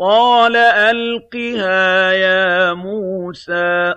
قَالَ أَلْقِهَا يَا مُوسَىٰ